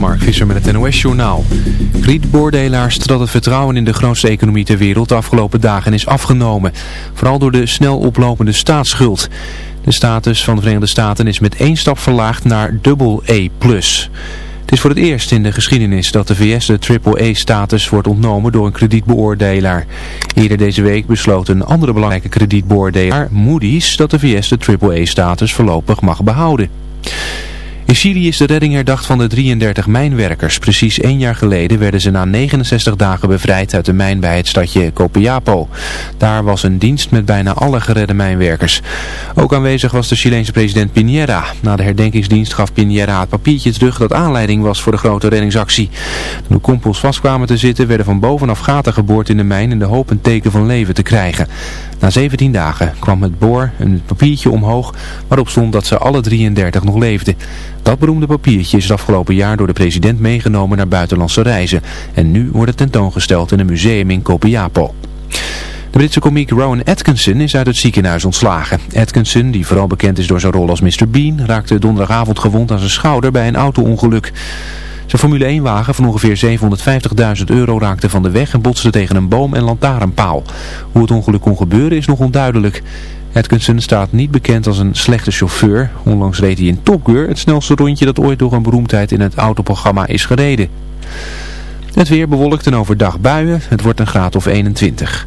Mark Visser met het NOS-journaal. Kredietbeoordelaars dat het vertrouwen in de grootste economie ter wereld de afgelopen dagen is afgenomen. Vooral door de snel oplopende staatsschuld. De status van de Verenigde Staten is met één stap verlaagd naar AA+. Het is voor het eerst in de geschiedenis dat de VS de AAA-status wordt ontnomen door een kredietbeoordelaar. Eerder deze week besloot een andere belangrijke kredietbeoordelaar, Moody's, dat de VS de AAA-status voorlopig mag behouden. In Syrië is de redding herdacht van de 33 mijnwerkers. Precies één jaar geleden werden ze na 69 dagen bevrijd uit de mijn bij het stadje Copiapo. Daar was een dienst met bijna alle geredde mijnwerkers. Ook aanwezig was de Chileense president Piñera. Na de herdenkingsdienst gaf Piñera het papiertje terug dat aanleiding was voor de grote reddingsactie. Toen de kompels vast kwamen te zitten werden van bovenaf gaten geboord in de mijn in de hoop een teken van leven te krijgen. Na 17 dagen kwam het boor een papiertje omhoog waarop stond dat ze alle 33 nog leefden. Dat beroemde papiertje is het afgelopen jaar door de president meegenomen naar buitenlandse reizen. En nu wordt het tentoongesteld in een museum in Copiapo. De Britse komiek Rowan Atkinson is uit het ziekenhuis ontslagen. Atkinson, die vooral bekend is door zijn rol als Mr. Bean, raakte donderdagavond gewond aan zijn schouder bij een auto-ongeluk. Zijn Formule 1-wagen van ongeveer 750.000 euro raakte van de weg en botste tegen een boom en lantaarnpaal. Hoe het ongeluk kon gebeuren is nog onduidelijk. Atkinson staat niet bekend als een slechte chauffeur. Onlangs reed hij in Top Gear, het snelste rondje dat ooit door een beroemdheid in het autoprogramma is gereden. Het weer bewolkt en overdag buien. Het wordt een graad of 21.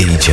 DJ.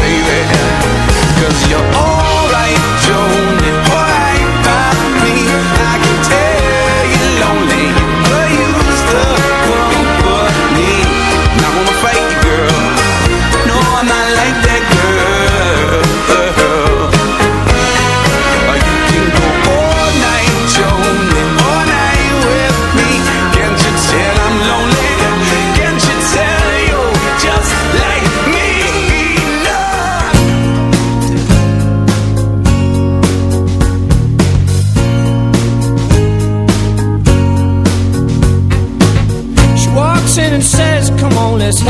baby. Cause you're all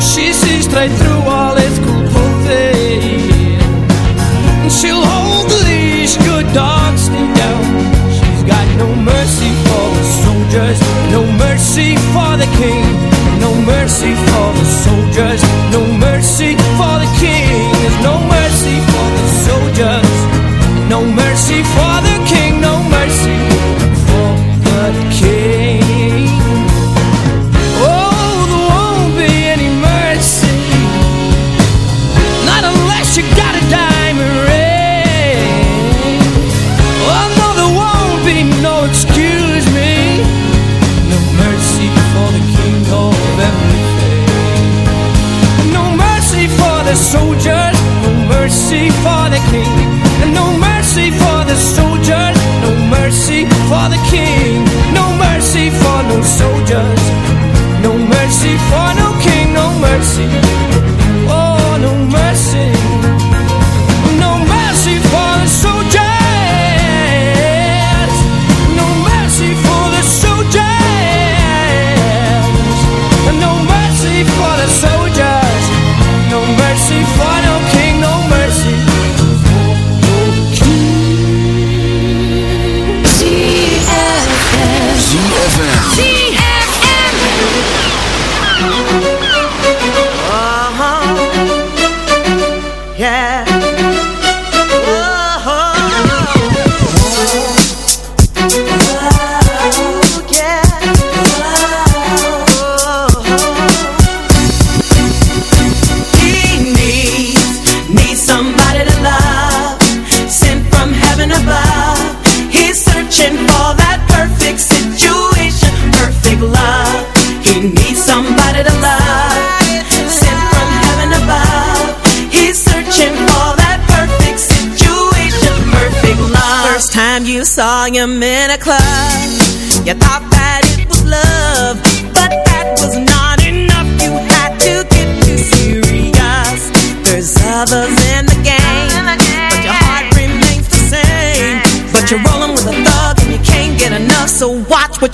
she sees straight through all its cool clothing. She'll hold the leash, good dogs stay down. She's got no mercy for the soldiers, no mercy for the king, no mercy for the soldiers, no mercy for the king.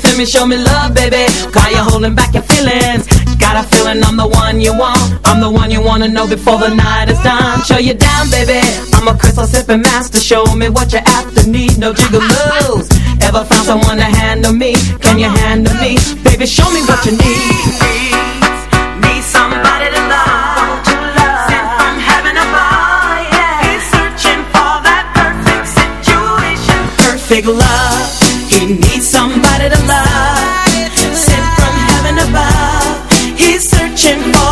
feel me, show me love, baby. Got you holding back your feelings? Got a feeling I'm the one you want. I'm the one you wanna know before the night is done. Show you down, baby. I'm a crystal sipping master. Show me what you after need. No jiggaloos. moves. Ever found someone to handle me? Can you handle me? Baby, show me what you need. Need somebody to love. Big love searching for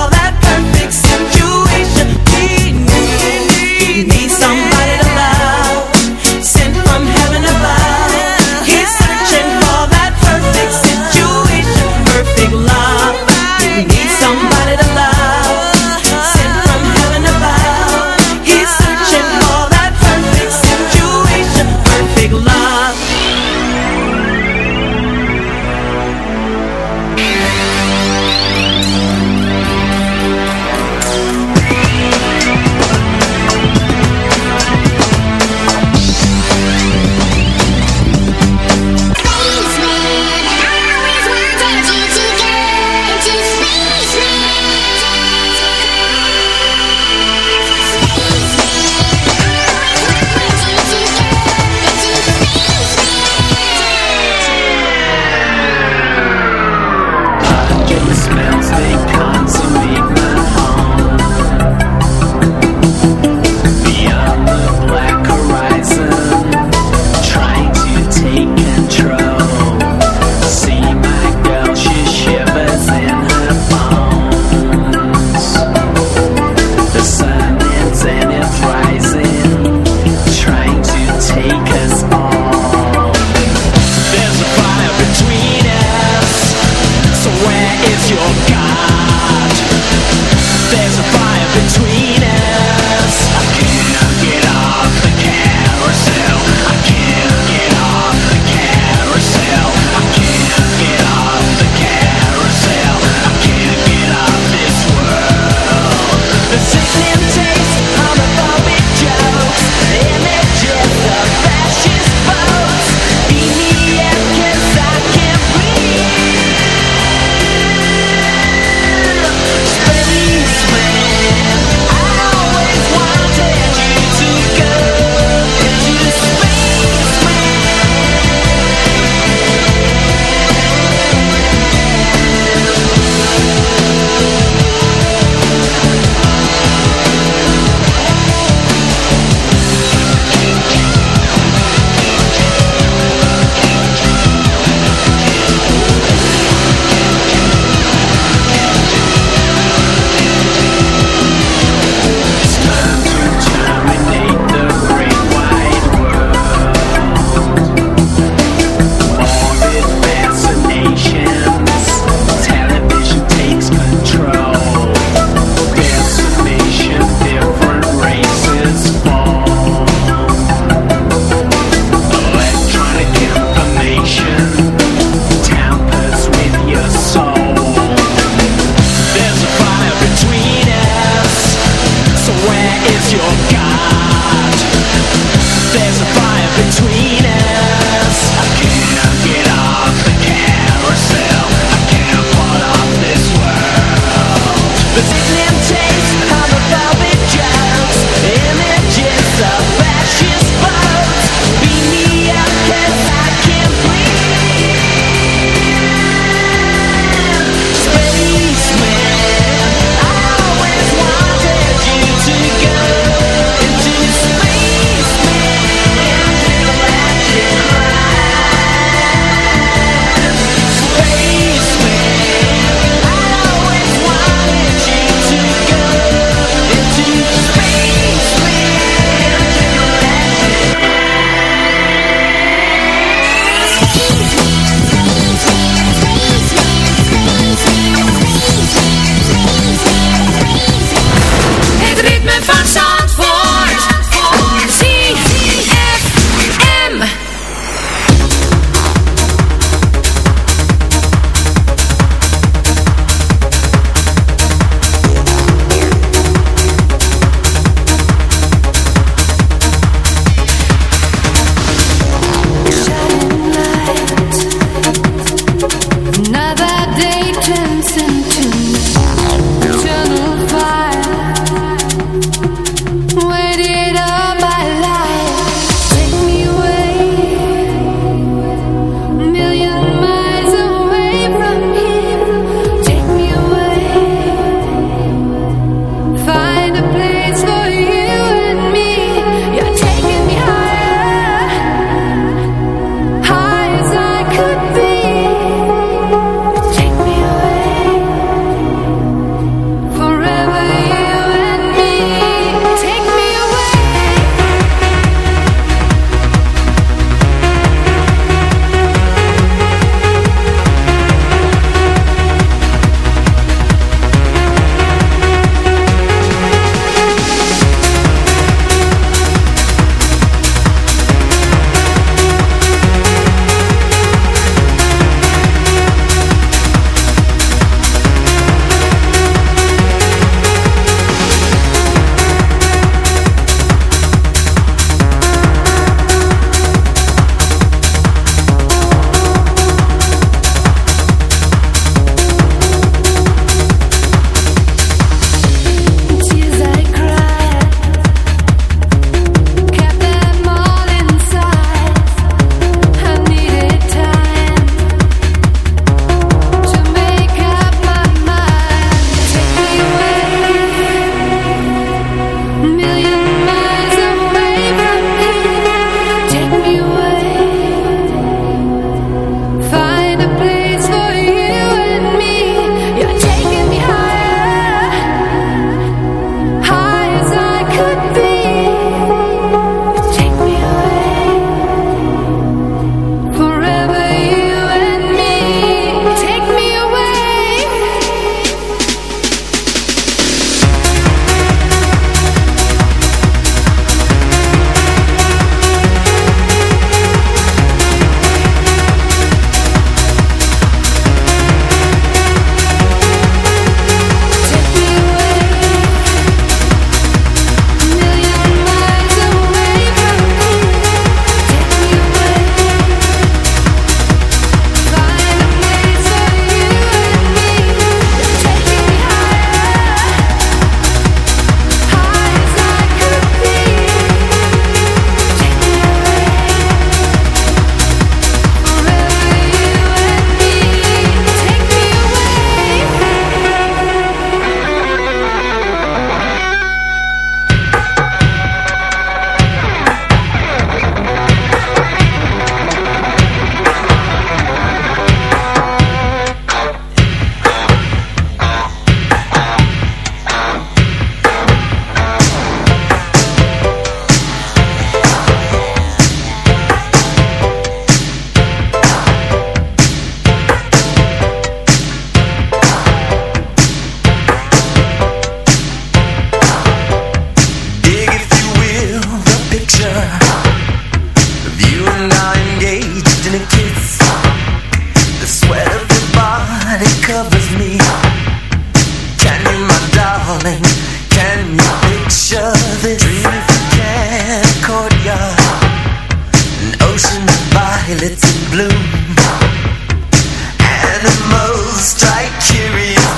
Animals strike curious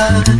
mind